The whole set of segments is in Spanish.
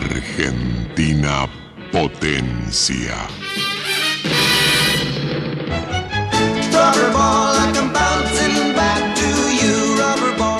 Argentina potencia.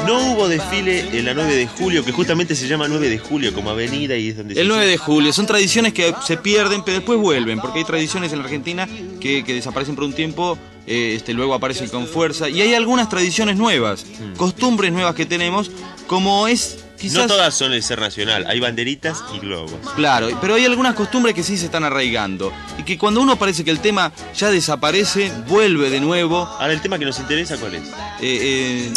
No hubo desfile en la 9 de julio, que justamente se llama 9 de julio como avenida y es donde se El 9 hizo- de julio, son tradiciones que se pierden, pero después vuelven, porque hay tradiciones en la Argentina que, que desaparecen por un tiempo, eh, este, luego aparecen con fuerza, y hay algunas tradiciones nuevas, costumbres nuevas que tenemos, como es quizás... No todas son el ser nacional, hay banderitas y globos. Claro, pero hay algunas costumbres que sí se están arraigando, y que cuando uno parece que el tema ya desaparece, vuelve de nuevo. Ahora el tema que nos interesa, ¿cuál es? Eh, eh,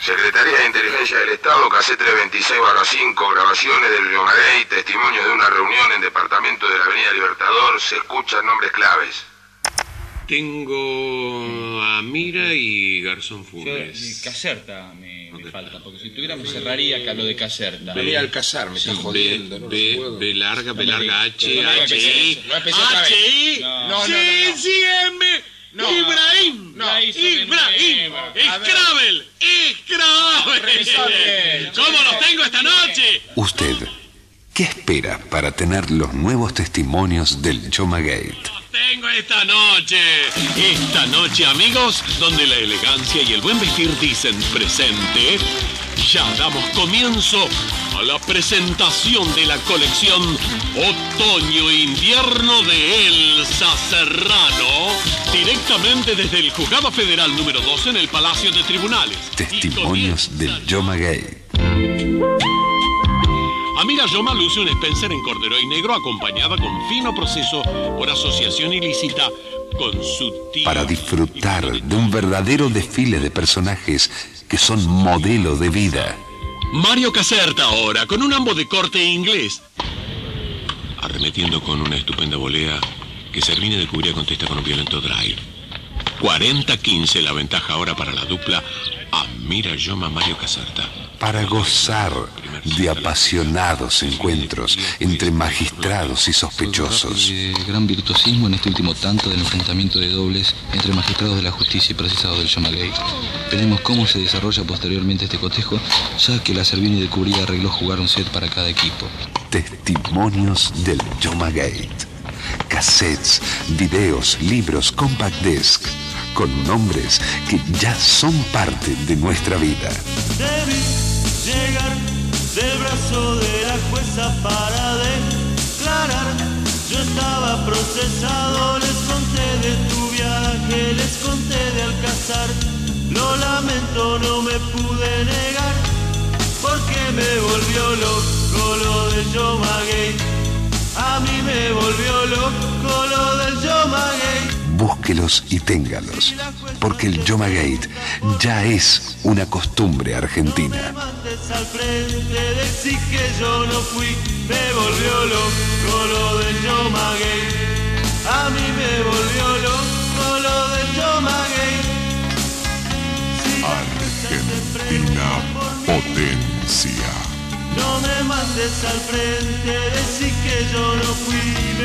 Secretaría de Inteligencia del Estado, cassette 326 5, grabaciones del Leonarey, testimonios de una reunión en departamento de la Avenida Libertador, se escuchan nombres claves. Tengo a Mira y Garzón Funes. Caserta me, me falta, porque si tuviera me cerraría acá lo de Caserta. B- al casar, me está B, jodiendo, no B. B larga, B larga, H, H, I, no empecé otra vez. H, I, No. No, no, C, no. C, M, No. Ibrahim, No. La hizo de Ibrahim, nuevo. A ver. Scrabble, Scrabble. ¿Cómo los tengo esta noche? Usted, ¿qué espera para tener los nuevos testimonios del Choma Gate? Los tengo esta noche. Esta noche, amigos, donde la elegancia y el buen vestir dicen presente, ya damos comienzo a la presentación de la colección Otoño-Invierno de Elsa Serrano, directamente desde el Juzgado Federal número 12 en el Palacio de Tribunales. Testimonios del Choma Gate. Amira Yoma luce un Spencer en corderoy negro acompañada con fino proceso por asociación ilícita con su tío. Para disfrutar de un verdadero desfile de personajes que son modelo de vida. Mario Caserta ahora, con un ambo de corte inglés. Arremetiendo con una estupenda volea que Servini de Cubría contesta con un violento drive. 40-15 la ventaja ahora para la dupla Amira Yoma Mario Caserta. Para gozar de apasionados encuentros entre magistrados y sospechosos. De gran virtuosismo en este último tanto del enfrentamiento de dobles entre magistrados de la justicia y procesados del Yomagate. Veremos cómo se desarrolla posteriormente este cotejo, ya que la Servini de Cubría arregló jugar un set para cada equipo. Testimonios del Yoma Gate. Cassettes, videos, libros, compact disc. Con nombres que ya son parte de nuestra vida. Debí llegar del brazo de la jueza para declarar. Yo estaba procesado, les conté de tu viaje, les conté de Alcázar. Lo lamento, no me pude negar, porque me volvió loco lo del Yomagate. A mí me volvió loco lo del Yomagate. Búsquelos y téngalos, porque el Yoma Gate ya es una costumbre argentina. mandes al frente, decí que yo no fui, me volvió loco lo del Yomagate. A mí me volvió loco lo del Yomagate. Argentina potencia. No me mandes al frente, decí que yo no fui,